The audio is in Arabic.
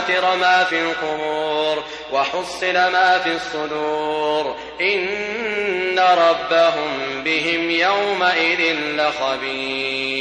بعثر ما في القبور وحصل ما في الصدور. إن ربهم بهم يومئذ لخبير.